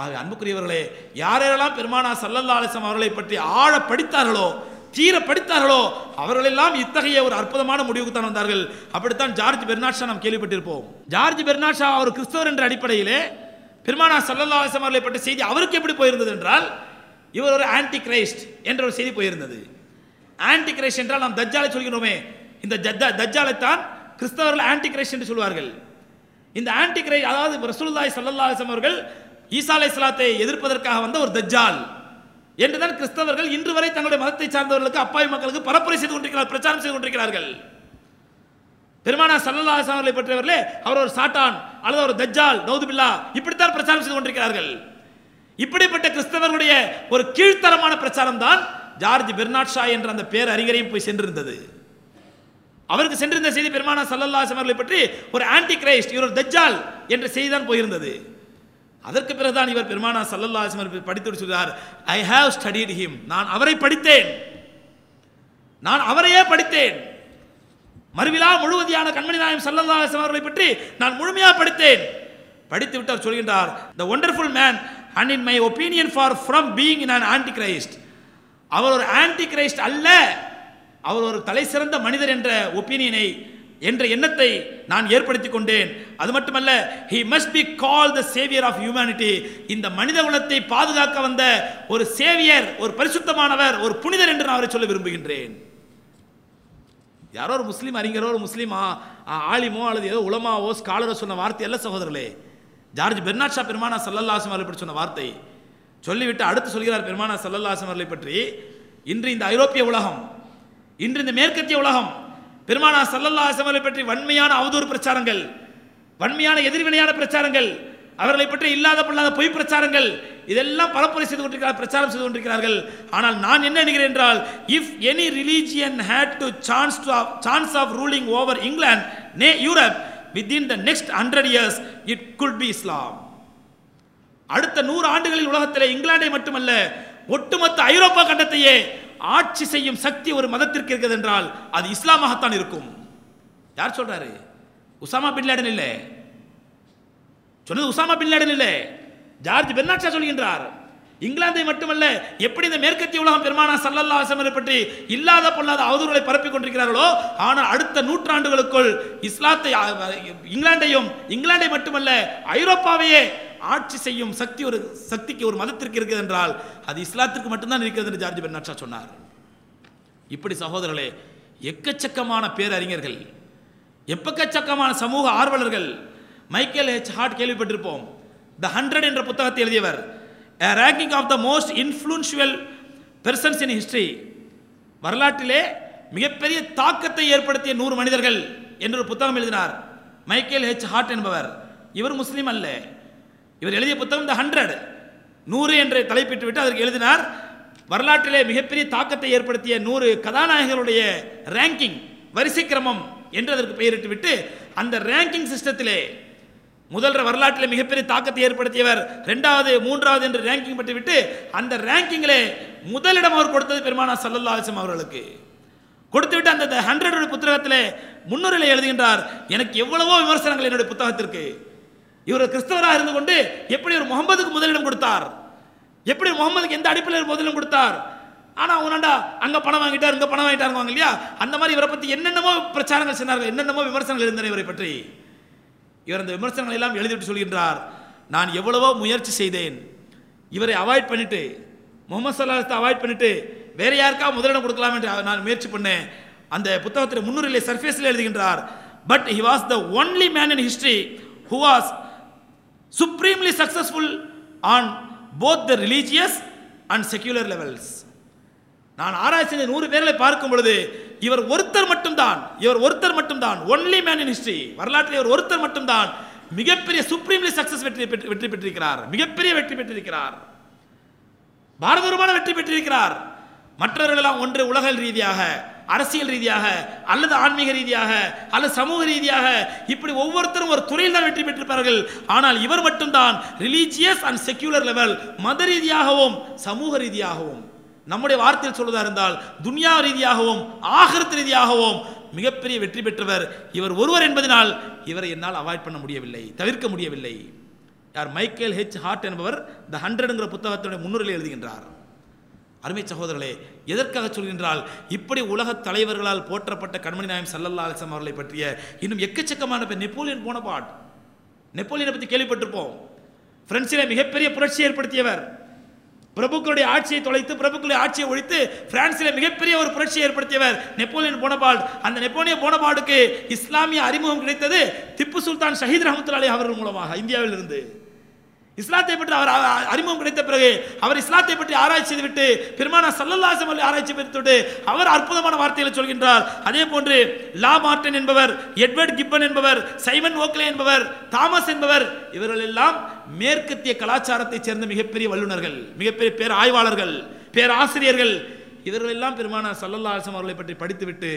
ஆக அன்புக்குரியவர்களே யாரெல்லாம் பெருமானா சல்லல்லா அலிஸ்லாம் அவர்களை பற்றி ஆழ படித்தார்களோ தீர படித்தார்களோ அவர்களெல்லாம் இத்தகைய ஒரு அற்புதமான முடிவுக்கு தான் வந்தார்கள். அப்படித்தான் ஜார்ஜ் பெர்னாட்ஷா நாம் கேள்விப்பட்டிருப்போம். ஜார்ஜ் பெர்னாட்ஷா அவர் கிறிஸ்தவர் என்ற அடிப்படையிலே பெருமானா சல்லல்லா அலிஸ்லாம் அவர்களை பற்றி செய்தி அவருக்கு எப்படி போயிருந்தது என்றால் இவர் ஒரு ஆன்டி கிரைஸ்ட் என்ற ஒரு செய்தி போயிருந்தது. ஆன்டி கிரைஸ்ட் என்றால் நாம் தஜ்ஜாலை சொல்கிறோமே இந்த ஜத்தா தஜ்ஜாலைத்தான் கிறிஸ்தவர்கள் ஆன்டி கிரைஸ்ட் என்று சொல்வார்கள். இந்த ஆன்டி கிரைஸ்ட் அதாவது ரசூல்லாய் சல்லல்லா அலைஹி அவர்கள் ஈசா இஸ்லாத்தை எதிர்ப்பதற்காக வந்த ஒரு தஜ்ஜால். என்றுதான் கிறிஸ்தவர்கள் இன்று வரை தங்களுடைய மதத்தை சார்ந்தவர்களுக்கு அப்பாவி மக்களுக்கு பரப்புரை செய்து கொண்டிருக்கிறார் பிரச்சாரம் செய்து கொண்டிருக்கிறார்கள். பெருமானா சல்லல்லாஹு அவர்களை பற்றியவர்களே அவர் ஒரு சாட்டான் அல்லது ஒரு தஜ்ஜால் நௌதுபில்லா இப்படித்தான் பிரச்சாரம் செய்து கொண்டிருக்கிறார்கள். இப்படிப்பட்ட கிறிஸ்தவர்களுடைய ஒரு கீழ்த்தரமான பிரச்சாரம் தான் ஜார்ஜ் பெர்னாட் ஷா என்ற அந்த பேர் அறிஞரையும் போய் சென்றிருந்தது. அவருக்கு சென்றிருந்த செய்தி பெருமானா சல்லல்லா அவர்களை பற்றி ஒரு ஆன்டி கிரைஸ்ட் இவர் தஜ்ஜால் என்ற செய்தி தான் போயிருந்தது. அதற்கு பிறகுதான் இவர் பெருமானா சல்லல்லா அலைஹி படித்து சொல்கிறார் ஐ ஹாவ் ஸ்டடிட் ஹிம் நான் அவரை படித்தேன். நான் அவரையே படித்தேன். மறுவிழா முழுவதியான கண்மணி நாயம் சல்லல்லா அலைஹி அவர்களை பற்றி நான் முழுமையாக படித்தேன். படித்து விட்டு அவர் சொல்கின்றார் the wonderful man and in my opinion far from being in an anti Christ அவர் ஒரு ஆன்டி கிரைஸ்ட் அல்ல. அவர் ஒரு தலை சிறந்த மனிதர் என்ற ஒப்பீனியனை என்ற எண்ணத்தை நான் ஏற்படுத்தி கொண்டேன். அது மட்டுமல்ல he must be call the saviour of humanity இந்த மனித குலத்தை பாதுகாக்க வந்த ஒரு சேவியர் ஒரு பரிசுத்தமானவர் ஒரு புனிதர் என்று நான் அவரை சொல்ல விரும்புகின்றேன். யாரோ ஒரு முஸ்லீம் அறிஞரோ ஒரு முஸ்லீமா ஆலிமோ அல்லது ஏதோ உலமாவோ ஸ்காலரோ சொன்ன வார்த்தை அல்ல சகோதரர்களே. ஜார்ஜ் பெர்னாட் ஷா பெருமானா சல்லல்லாசம் அவர்களை பற்றி சொன்ன வார்த்தை. சொல்லிவிட்டு அடுத்து சொல்கிறார் பெருமானா சல்லல்லாசம் அவர்களை பற்றி. இன்று இந்த ஐரோப்பிய உலகம் இன்று இந்த மேற்கத்திய உலகம் பெருமானா சல்லல்லா அவர்களை பற்றி வன்மையான அவதூறு பிரச்சாரங்கள் வன்மையான எதிர்வினையான பிரச்சாரங்கள் அவர்களை பற்றி இல்லாத பொல்லாத பொய் பிரச்சாரங்கள் இதெல்லாம் பரப்புரை செய்து கொண்டிருக்கிறார் பிரச்சாரம் செய்து கொண்டிருக்கிறார்கள். ஆனால் நான் என்ன நினைக்கிறேன் என்றால் if any religion had the chance the chance of ruling over England nay Europe within the next hundred years it could be Islam அடுத்த நூறு ஆண்டுகளில் உலகத்தில் இங்கிலாந்தை மட்டுமல்ல ஒட்டுமொத்த ஐரோப்பா கண்டத்தையே ஆட்சி செய்யும் சக்தி ஒரு மதத்திற்கு இருக்கிறது என்றால் அது இஸ்லாமாகத்தான் இருக்கும். யார் சொல்றாரு? உசாமா பின்லேடன் இல்லை. சொன்னது உசாமா பின்லேடன் இல்லை. ஜார்ஜ் பெர்னாட்ஷா சொல்கின்றார் இங்கிலாந்தை மட்டுமல்ல எப்படி இந்த மேற்கத்திய உலகம் பெருமானா சல்லல்லா அசமரை பற்றி இல்லாத பொல்லாத அவதூறுகளை பரப்பிக் கொண்டிருக்கிறார்களோ ஆனால் அடுத்த நூற்றாண்டுகளுக்குள் இஸ்லாத்தை இங்கிலாந்தையும் இங்கிலாந்தை மட்டுமல்ல ஐரோப்பாவையே ஆட்சி செய்யும் சக்தி ஒரு சக்திக்கு ஒரு மதத்திற்கு இருக்குது என்றால் அது இஸ்லாத்திற்கு மட்டும்தான் இருக்கிறது என்று ஜார்ஜ் பெர்னாட்ஷா சொன்னார். இப்படி சகோதரர்களே எக்கச்சக்கமான பேரறிஞர்கள் எப்பக்கச்சக்கமான சமூக ஆர்வலர்கள் மைக்கேல் ஹெச் ஹார்ட் கேள்விப்பட்டிருப்போம். த ஹண்ட்ரட் என்ற புத்தகத்தை எழுதியவர் ranking of the most influential persons in history வரலாற்றிலே மிகப்பெரிய தாக்கத்தை ஏற்படுத்திய நூறு மனிதர்கள் என்ற ஒரு புத்தகம் எழுதினார் மைக்கேல் ஹெச் ஹார்ட் என்பவர். இவர் முஸ்லீம் அல்ல. இவர் எழுதிய புத்தகம் த ஹண்ட்ரட் நூறு என்று தலைப்பிட்டு விட்டு அதற்கு எழுதினார் வரலாற்றிலே மிகப்பெரிய தாக்கத்தை ஏற்படுத்திய நூறு கதாநாயகர்களுடைய ரேங்கிங் வரிசை கிரமம் என்று அதற்கு பெயரிட்டு விட்டு அந்த ரேங்கிங் சிஸ்டத்திலே முதல்ற வரலாற்றில் மிகப்பெரிய தாக்கத்தை ஏற்படுத்தியவர் ரெண்டாவது மூன்றாவது என்று ரேங்கிங் பற்றி விட்டு அந்த ரேங்கிங்கிலே முதலிடம் அவர் கொடுத்தது பெருமானா சல்லல்லா அலிஸ்லாம் அவர்களுக்கு. கொடுத்துவிட்டு அந்த ஹண்ட்ரட் புத்தகத்தில் முன்னுரையில் எழுதுகின்றார் எனக்கு எவ்வளவோ விமர்சனங்கள் என்னுடைய புத்தகத்திற்கு. இவர் கிறிஸ்தவராக இருந்து கொண்டு எப்படி ஒரு முகமதுக்கு முதலிடம் கொடுத்தார்? எப்படி முகமதுக்கு எந்த அடிப்படையில் முதலிடம் கொடுத்தார்? ஆனால் உன்னாண்டா அங்கே பணம் வாங்கிட்டார் இங்கே பணம் வாங்கிட்டாருங்க இல்லையா? அந்த மாதிரி இவரை பற்றி என்னென்னமோ பிரச்சாரங்கள் சொன்னார்கள் என்னென்னமோ விமர்சனங்கள் இருந்தன இவரை பற்றி. இவர் அந்த விமர்சனங்கள் எல்லாம் எழுதிவிட்டு சொல்கின்றார் நான் எவ்வளவோ முயற்சி செய்தேன். இவரை அவாய்ட் பண்ணிட்டு முகமது சல்லாஹத்தை அவாய்ட் பண்ணிட்டு வேற யாருக்கா முதலிடம் கொடுக்கலாம் என்று நான் முயற்சி பண்ணேன். அந்த புத்தகத்தில் முன்னுரையிலே சர்ஃபேஸில் எழுதுகின்றார் but he was the only man in history who was supremely successful on both the religious and secular levels நான் ஆராய்ச்சி நூறு பேர்களை பார்க்கும் பொழுது இவர் ஒருத்தர் மட்டும்தான் இவர் ஒருத்தர் மட்டும்தான் ஒன்லி மேன் இன் ஹிஸ்டரி வரலாற்றில் இவர் ஒருத்தர் மட்டும்தான் மிகப்பெரிய சுப்ரீம்லி சக்சஸ் வெற்றி பெற்று வெற்றி பெற்றிருக்கிறார். மிகப்பெரிய வெற்றி பெற்றிருக்கிறார். பாரதூரமான வெற்றி பெற்றிருக்கிறார். மற்றவர்கள் எல்லாம் ஒன்று உலக ரீதியாக அரசியல் ரீதியாக அல்லது ஆன்மீக ரீதியாக அல்லது சமூக ரீதியாக இப்படி ஒவ்வொருத்தரும் ஒரு துறையில் தான் வெற்றி பெற்றிருப்பார்கள். ஆனால் இவர் மட்டும்தான் ரிலீஜியஸ் அண்ட் செக்யூலர் லெவல் மத ரீதியாகவும் சமூக ரீதியாகவும் நம்முடைய வார்த்தையில் சொல்வதாக இருந்தால் துன்யா ரீதியாகவும் ஆகரத் ரீதியாகவும் மிகப்பெரிய வெற்றி பெற்றவர் இவர் ஒருவர் என்பதனால் இவரை என்னால் அவாய்ட் பண்ண முடியவில்லை தவிர்க்க முடியவில்லை. யார்? Michael H. ஹார்ட் என்பவர் த ஹண்ட்ரட்ங்கிற புத்தகத்தினுடைய முன்னுரையில் எழுதுகின்றார். அருமை சகோதரர்களே எதற்காக சொல்கின்றால் இப்படி உலக தலைவர்களால் போற்றப்பட்ட கண்மணி நாயம் சல்லல்லா அலிசம் அவர்களை பற்றிய இன்னும் எக்கச்சக்கமான பேர் நெப்போலியன் போனபாட் நெப்போலியனை பற்றி கேள்விப்பட்டிருப்போம். பிரெஞ்சிலே மிகப்பெரிய புரட்சி ஏற்படுத்தியவர். பிரபுக்களுடைய ஆட்சியை தொலைத்து பிரபுக்களுடைய ஆட்சியை ஒழித்து பிரான்சில மிகப்பெரிய ஒரு புரட்சியை ஏற்படுத்தியவர் நெப்போலியன் போனபால்ட் அந்த நெப்போலியன் போனபாடுக்கு இஸ்லாமிய அறிமுகம் கிடைத்தது திப்பு சுல்தான் ஷஹீத் ரஹமத்துல்லாலே அவர்கள் மூலமாக இந்தியாவில் இருந்து இஸ்லாத்தை பற்றி அவர் அறிமுகம் கிடைத்த பிறகு அவர் இஸ்லாத்தை பற்றி ஆராய்ச்சி செய்துவிட்டு பெருமானா சல்லல்லாசம் ஆராய்ச்சி பெற்றுவிட்டு அவர் அற்புதமான வார்த்தைகளை சொல்கின்றார். அதே போன்று லா மார்டன் என்பவர் எட்வர்ட் கிப்பன் என்பவர் சைமன் ஓக்லே என்பவர் தாமஸ் என்பவர் இவர்கள் எல்லாம் மேற்கத்திய கலாச்சாரத்தைச் சேர்ந்த மிகப்பெரிய வல்லுநர்கள் மிகப்பெரிய பேர் ஆய்வாளர்கள் பேராசிரியர்கள். இவர்கள் எல்லாம் பெருமானா சல்லல்லாசம் அவர்களை பற்றி படித்துவிட்டு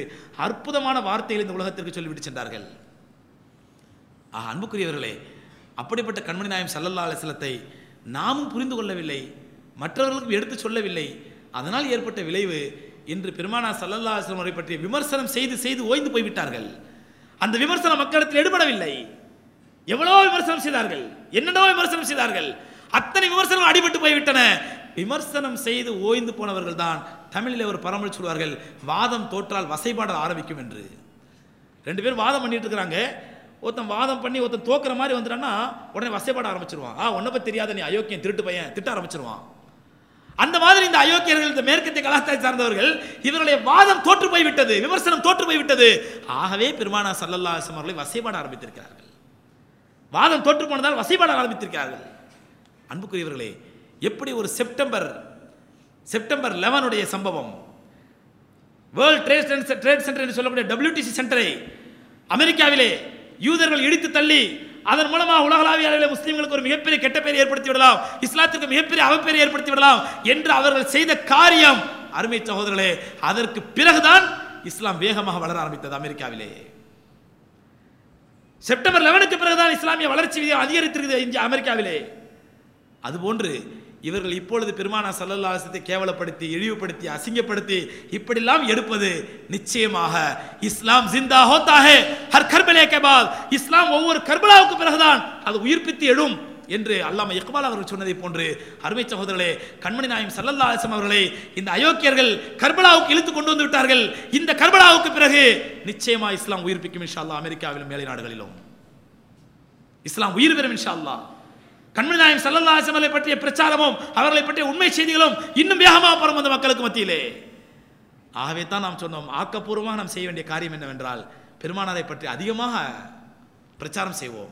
அற்புதமான வார்த்தைகளை இந்த உலகத்திற்கு சொல்லிவிட்டு சென்றார்கள். ஆஹ் அன்புக்குரியவர்களே அப்படிப்பட்ட கண்மணி நாயம் சல்லல்லா அலிஸ்லத்தை நாமும் புரிந்து கொள்ளவில்லை மற்றவர்களுக்கும் எடுத்து சொல்லவில்லை. அதனால் ஏற்பட்ட விளைவு இன்று பெருமானா சல்லல்லா அலிஸ்லம் அவரை பற்றிய விமர்சனம் செய்து செய்து ஓய்ந்து போய்விட்டார்கள். அந்த விமர்சனம் மக்களிடத்தில் எடுபடவில்லை. எவ்வளவோ விமர்சனம் செய்தார்கள் என்னென்னவோ விமர்சனம் செய்தார்கள். அத்தனை விமர்சனம் அடிபட்டு போய்விட்டன. விமர்சனம் செய்து ஓய்ந்து போனவர்கள் தான் தமிழில் ஒரு பரமொழி சொல்வார்கள் வாதம் தோற்றால் வசைபாடல் ஆரம்பிக்கும் என்று. ரெண்டு பேரும் வாதம் பண்ணிட்டு இருக்கிறாங்க. ஒருத்தன் வாதம் பண்ணி ஒருத்தன் தோக்குற மாதிரி வந்துட்டான்னா உடனே வசைப்பட ஆரம்பிச்சிருவான். ஆ உன்னை தெரியாத நீ அயோக்கியம் திருட்டு பையன் திட்ட ஆரம்பிச்சிருவான். அந்த மாதிரி இந்த அயோக்கியர்கள் இந்த மேற்கத்திய கலாச்சாரத்தை சார்ந்தவர்கள் இவர்களுடைய வாதம் தோற்று போய்விட்டது விமர்சனம் தோற்று போய்விட்டது. ஆகவே பெருமானா சல்லல்லா அவர்களை வசைபாட ஆரம்பித்திருக்கிறார்கள். வாதம் தோற்று போனதால் வசைபாட ஆரம்பித்திருக்கிறார்கள். அன்புக்குரியவர்களே எப்படி ஒரு செப்டம்பர் செப்டம்பர் லெவனுடைய சம்பவம்? World trade centre trade centre என்று சொல்லக்கூடிய டபிள்யூடிசி சென்டரை அமெரிக்காவிலே யூதர்கள் இடித்து தள்ளி அதன் மூலமாக உலகளாவிய அளவில் முஸ்லீம்களுக்கு ஒரு மிகப்பெரிய கெட்ட பெயர் ஏற்படுத்தி விடலாம் இஸ்லாத்திற்கு மிகப்பெரிய அவப்பெயர் ஏற்படுத்தி விடலாம் என்று அவர்கள் செய்த காரியம். அருமை சகோதரர்களே அதற்கு பிறகுதான் இஸ்லாம் வேகமாக வளர ஆரம்பித்தது அமெரிக்காவிலே. செப்டம்பர் லெவனுக்கு பிறகுதான் இஸ்லாமிய வளர்ச்சி விகிதம் அதிகரித்திருக்கிறது இந்தியா அமெரிக்காவிலே. அதுபோன்று இவர்கள் இப்பொழுது பெருமானா சல்லல்லாசத்தை கேவலப்படுத்தி இழிவுபடுத்தி அசிங்கப்படுத்தி இப்படிலாம் எடுப்பது நிச்சயமாக இஸ்லாம் ஜிந்தா ஹோத்தாஹே ஹர் கர்பலே கபால் இஸ்லாம் ஒவ்வொரு கர்பலாவுக்கு பிறகுதான் அது உயிர்ப்பித்து எழும் என்று அல்லாம இக்பால் அவர்கள் சொன்னதை போன்று அருமை சகோதரர்களே கண்மணி நாயம் சல்லல்லா அலிஸ்லாம் அவர்களை இந்த அயோக்கியர்கள் கர்பலாவுக்கு இழுத்து கொண்டு வந்து விட்டார்கள். இந்த கர்பலாவுக்கு பிறகு நிச்சயமா இஸ்லாம் உயிர்ப்பிக்கும் இன்ஷா அல்லா அமெரிக்காவிலும் மேலை நாடுகளிலும். இஸ்லாம் உயிர் பெறும் இன்ஷா அல்லா கண்மணி நாயம் சல்லல்லா அலிஸ்லாம் அவர்களை பற்றிய பிரச்சாரமும் அவர்களை பற்றிய உண்மை செய்திகளும் இன்னும் வேகமாக பரவும் அந்த மக்களுக்கு மத்தியிலே. ஆகவே தான் நாம் சொன்னோம் ஆக்கப்பூர்வமாக நாம் செய்ய வேண்டிய காரியம் என்னவென்றால் பெருமானாரை பற்றி அதிகமாக பிரச்சாரம் செய்வோம்.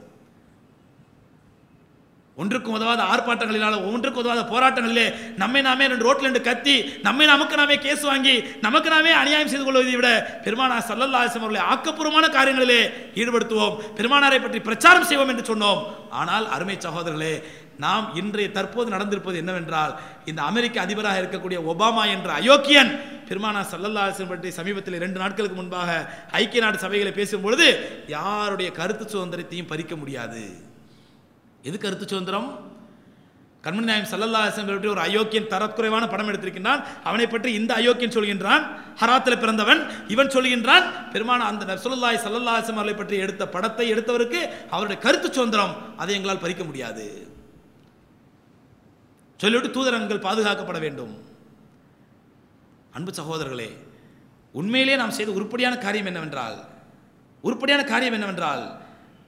ஒன்றுக்கும் உதவாத ஆர்ப்பாட்டங்களினாலும் ஒன்றுக்கும் உதவாத போராட்டங்களிலே நம்மை நாமே ரெண்டு ரோட்டில் ரெண்டு கத்தி நம்மை நமக்கு நாமே கேஸ் வாங்கி நமக்கு நாமே அநியாயம் செய்து கொள்வதை விட பெருமானார் சல்லல்லா அலிஸ்லாம் அவர்களை ஆக்கப்பூர்வமான காரியங்களிலே ஈடுபடுத்துவோம். பெருமானாரை பற்றி பிரச்சாரம் செய்வோம் என்று சொன்னோம். ஆனால் அருமை சகோதரர்களே நாம் இன்றைய தற்போது நடந்திருப்பது என்னவென்றால் இந்த அமெரிக்க அதிபராக இருக்கக்கூடிய ஒபாமா என்ற அயோக்கியன் பெருமானா சல்லல்லாசன் பற்றி சமீபத்தில் இரண்டு நாட்களுக்கு முன்பாக ஐக்கிய நாடு சபைகளை பேசும்பொழுது யாருடைய கருத்து சுதந்திரத்தையும் பறிக்க முடியாது. எது கருத்து சுதந்திரம்? கண்மணி நாயம் சல்லல்லா அலிஸ்லாம் பற்றி ஒரு அயோக்கியன் தரக்குறைவான படம் எடுத்திருக்கின்றான். அவனை பற்றி இந்த அயோக்கியன் சொல்கின்றான். ஹராத்தில் பிறந்தவன் இவன் சொல்கின்றான். பெருமான அந்த நர்சுல்லாய் சல்லல்லா அலிஸ்லாம் அவர்களை பற்றி எடுத்த படத்தை எடுத்தவருக்கு அவருடைய கருத்து சுதந்திரம் அதை எங்களால் பறிக்க முடியாது. சொல்லிவிட்டு தூதரங்கள் பாதுகாக்கப்பட வேண்டும். அன்பு சகோதரர்களே உண்மையிலே நாம் செய்த உருப்படியான காரியம் என்னவென்றால் உருப்படியான காரியம் என்னவென்றால்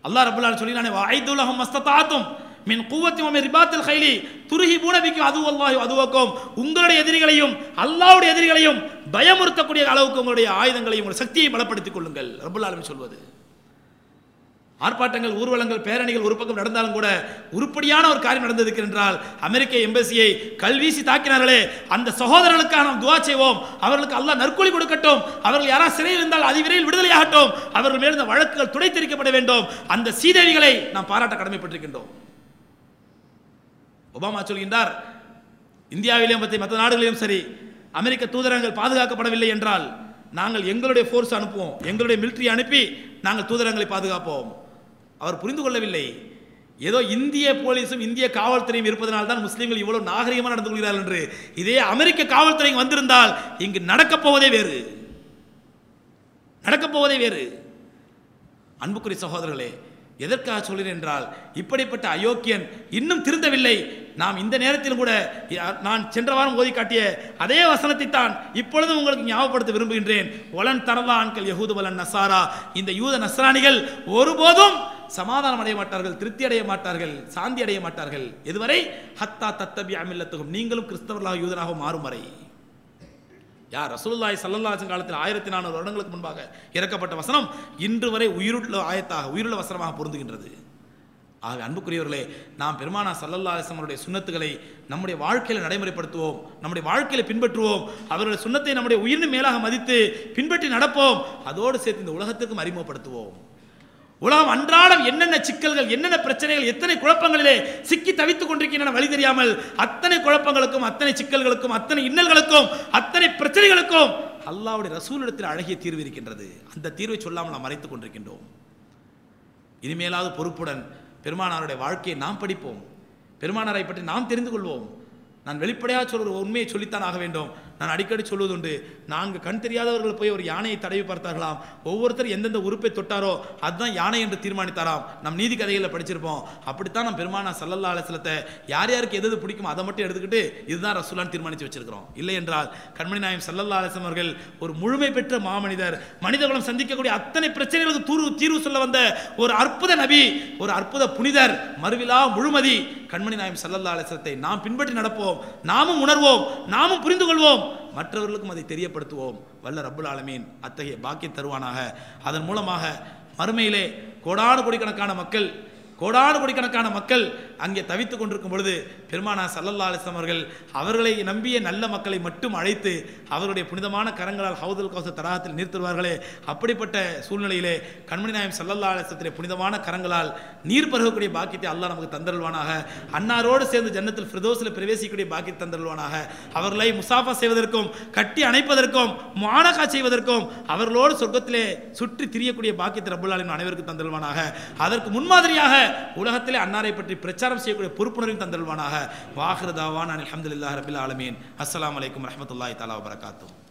அல்லாஹ் ரபுல்லால் சொல்லி நானே வாய்துலகம் மஸ்தத்தாத்தும் மின் கூவத்தி மின் ரிபாத்தில் கைலி துருகி பூனபிக்கும் அது அல்லாஹ் அதுவக்கும். உங்களுடைய எதிரிகளையும் அல்லாவுடைய எதிரிகளையும் பயமுறுத்தக்கூடிய அளவுக்கு உங்களுடைய ஆயுதங்களையும் உங்களுடைய சக்தியை பலப்படுத்திக் கொள்ளுங்கள். ரபுல்லாலும் சொல்வது. ஆர்ப்பாட்டங்கள் ஊர்வலங்கள் பேரணிகள் ஒரு பக்கம் நடந்தாலும் கூட உருப்படியான ஒரு காரியம் நடந்திருக்கு என்றால் அமெரிக்க எம்பசியை கல்வீசி தாக்கினார்களே. அந்த சகோதரர்களுக்காக நாம் துவா செய்வோம். அவர்களுக்கு அல்லாஹ் நற்கொலி கொடுக்கட்டும். அவர்கள் யாராவது சிறையில் இருந்தால் அதிவிரைவில் விடுதலையாகட்டும். அவர்கள் மேலிருந்த வழக்குகள் துடைத்தெரிக்கப்பட வேண்டும். அந்த சீதேவிகளை நாம் பாராட்ட கடமைப்பட்டிருக்கின்றோம். ஒபாமா சொல்கின்றார் இந்தியாவிலேயும் பற்றி மற்ற நாடுகளிலும் சரி அமெரிக்க தூதரங்கள் பாதுகாக்கப்படவில்லை என்றால் நாங்கள் எங்களுடைய ஃபோர்ஸ் அனுப்புவோம். எங்களுடைய மிலிட்டரி அனுப்பி நாங்கள் தூதரங்களை பாதுகாப்போம். அவர் புரிந்து கொள்ளவில்லை. ஏதோ இந்திய போலீஸும் இந்திய காவல்துறையும் இருப்பதனால் தான் முஸ்லீம்கள் இவ்வளவு நாகரிகமாக நடந்து கொள்கிறார்கள் என்று. இதே அமெரிக்க காவல்துறை வந்திருந்தால் இங்கு நடக்கப் போவதே வேறு. நடக்கப் போவதே வேறு. அன்புக்குரிய சகோதரர்களே எதற்காக சொல்கிறேன் என்றால் இப்படிப்பட்ட அயோக்கியன் இன்னும் திருந்தவில்லை. நாம் இந்த நேரத்திலும் கூட நான் சென்ற வாரம் ஓதி காட்டிய அதே வசனத்தை தான் இப்பொழுதும் உங்களுக்கு ஞாபகப்படுத்த விரும்புகின்றேன். ஒலன் தரலான்கள் யகூது வலன் நசாரா. இந்த யூத நசராணிகள் ஒருபோதும் சமாதானம் அடைய மாட்டார்கள் திருப்தி அடைய மாட்டார்கள் சாந்தி அடைய மாட்டார்கள் எதுவரை? ஹத்தா தத்தபி அமில்லத்துக்கும் நீங்களும் கிறிஸ்தவர்களாக யூதனாக மாறும் வரை. யார்? ரசூல்லாய் சல்லல்லாஜன் காலத்தில் ஆயிரத்தி நானூறு வருடங்களுக்கு முன்பாக இறக்கப்பட்ட வசனம் இன்று வரை உயிருள்ள ஆயத்தாக உயிருள்ள வசனமாக பொருந்துகின்றது. ஆகவே அன்புக்குரியவர்களே நாம் பெருமானா சல்லல்லா அலிஸ்லமருடைய சுண்ணத்துகளை நம்முடைய வாழ்க்கையில் நடைமுறைப்படுத்துவோம் நம்முடைய வாழ்க்கையில் பின்பற்றுவோம் அவருடைய சுண்ணத்தை நம்முடைய உயிரின் மேலாக மதித்து பின்பற்றி நடப்போம் அதோடு சேர்த்து இந்த உலகத்துக்கும் அறிமுகப்படுத்துவோம். உலகம் அன்றாடம் என்னென்ன சிக்கல்கள் என்னென்ன பிரச்சனைகள் எத்தனை குழப்பங்களிலே சிக்கி தவித்துக் கொண்டிருக்கின்றன வழி தெரியாமல் அத்தனை குழப்பங்களுக்கும் அத்தனை சிக்கல்களுக்கும் அத்தனை இன்னல்களுக்கும் அத்தனை பிரச்சனைகளுக்கும் அல்லாவுடைய ரசூலிடத்தில் அழகிய தீர்வு இருக்கின்றது. அந்த தீர்வை சொல்லாமல் நாம் மறைத்துக் கொண்டிருக்கின்றோம். இனிமேலாவது பொறுப்புடன் பெருமானாருடைய வாழ்க்கையை நாம் படிப்போம். பெருமானாரை பற்றி நாம் தெரிந்து கொள்வோம். நான் வெளிப்படையாக சொல்கிற உண்மையை சொல்லித்தான் ஆக வேண்டும். நான் அடிக்கடி சொல்வதுண்டு நான்கு கண் தெரியாதவர்கள் போய் ஒரு யானையை தடவி பார்த்தார்களாம். ஒவ்வொருத்தர் எந்தெந்த உறுப்பை தொட்டாரோ அதுதான் யானை என்று தீர்மானித்தாராம். நம் நீதி கதைகளில் படிச்சிருப்போம். அப்படித்தான் நம்ம பெருமானா சல்லல்லா அலசலத்தை யார் யாருக்கு எது எது பிடிக்குமோ அதை மட்டும் எடுத்துக்கிட்டு இதுதான் ரசூலான்னு தீர்மானித்து வச்சிருக்கிறோம். இல்லை என்றால் கண்மணி நாயம் சல்லல்லா அலசம் அவர்கள் ஒரு முழுமை பெற்ற மாமனிதர் மனிதகுலம் சந்திக்கக்கூடிய அத்தனை பிரச்சனைகளுக்கு தூர்வு தீர்வு சொல்ல வந்த ஒரு அற்புத நபி ஒரு அற்புத புனிதர் மறுவிலா முழுமதி கண்மணி நாயம் சல்லல்லா அலசத்தை நாம் பின்பற்றி நடப்போம். நாமும் உணர்வோம். நாமும் புரிந்து கொள்வோம். மற்றவர்களுக்கும் அதை தெரியப்படுத்துவோம். வல்ல ரப்புல் ஆலமீன் அத்தகைய பாக்கியம் தருவானாக. அதன் மூலமாக மறுமையிலே கோடானு கோடிக்கணக்கான மக்கள் கோடானு கோடிக்கணக்கான மக்கள் அங்கே தவித்துக் கொண்டிருக்கும் பொழுது பெருமானா சல்லல்லா அலிஸ்லாம் அவர்கள் அவர்களை நம்பிய நல்ல மக்களை மட்டும் அழைத்து அவருடைய புனிதமான கரங்களால் ஹவுதுல் கௌசர் தடாகத்தில் நிறுத்துவார்களே அப்படிப்பட்ட சூழ்நிலையிலே கண்மணி நாயம் சல்லல்லா அலிஸ்லத்திலே புனிதமான கரங்களால் நீர் பருகக்கூடிய பாக்கியத்தை அல்லாஹ் நமக்கு தந்தருள்வானாக. அன்னாரோடு சேர்ந்து ஜன்னத்தில் பிரதோசில் பிரவேசிக்கக்கூடிய பாக்கியத்தை தந்தருள்வானாக. அவர்களை முசாஃபா செய்வதற்கும் கட்டி அணைப்பதற்கும் மானகா செய்வதற்கும் அவர்களோடு சொர்க்கத்திலே சுற்றி திரியக்கூடிய பாக்கியத்தை ரபுல்லாலின் அனைவருக்கும் தந்தருள்வானாக. அதற்கு முன்மாதிரியாக உலகத்திலே அன்னாரை பற்றி பிரச்சாரம் செய்யக்கூடிய பொறுப்புணர்வையும் தந்தல்வானாக வாகிருதாவான் அலமதுல்லா ரபில் ஆலமீன். அஸ்லாம் அலைக்கும் வரஹ்மத்துல்லாஹி தஆலா வபரகாத்துஹு.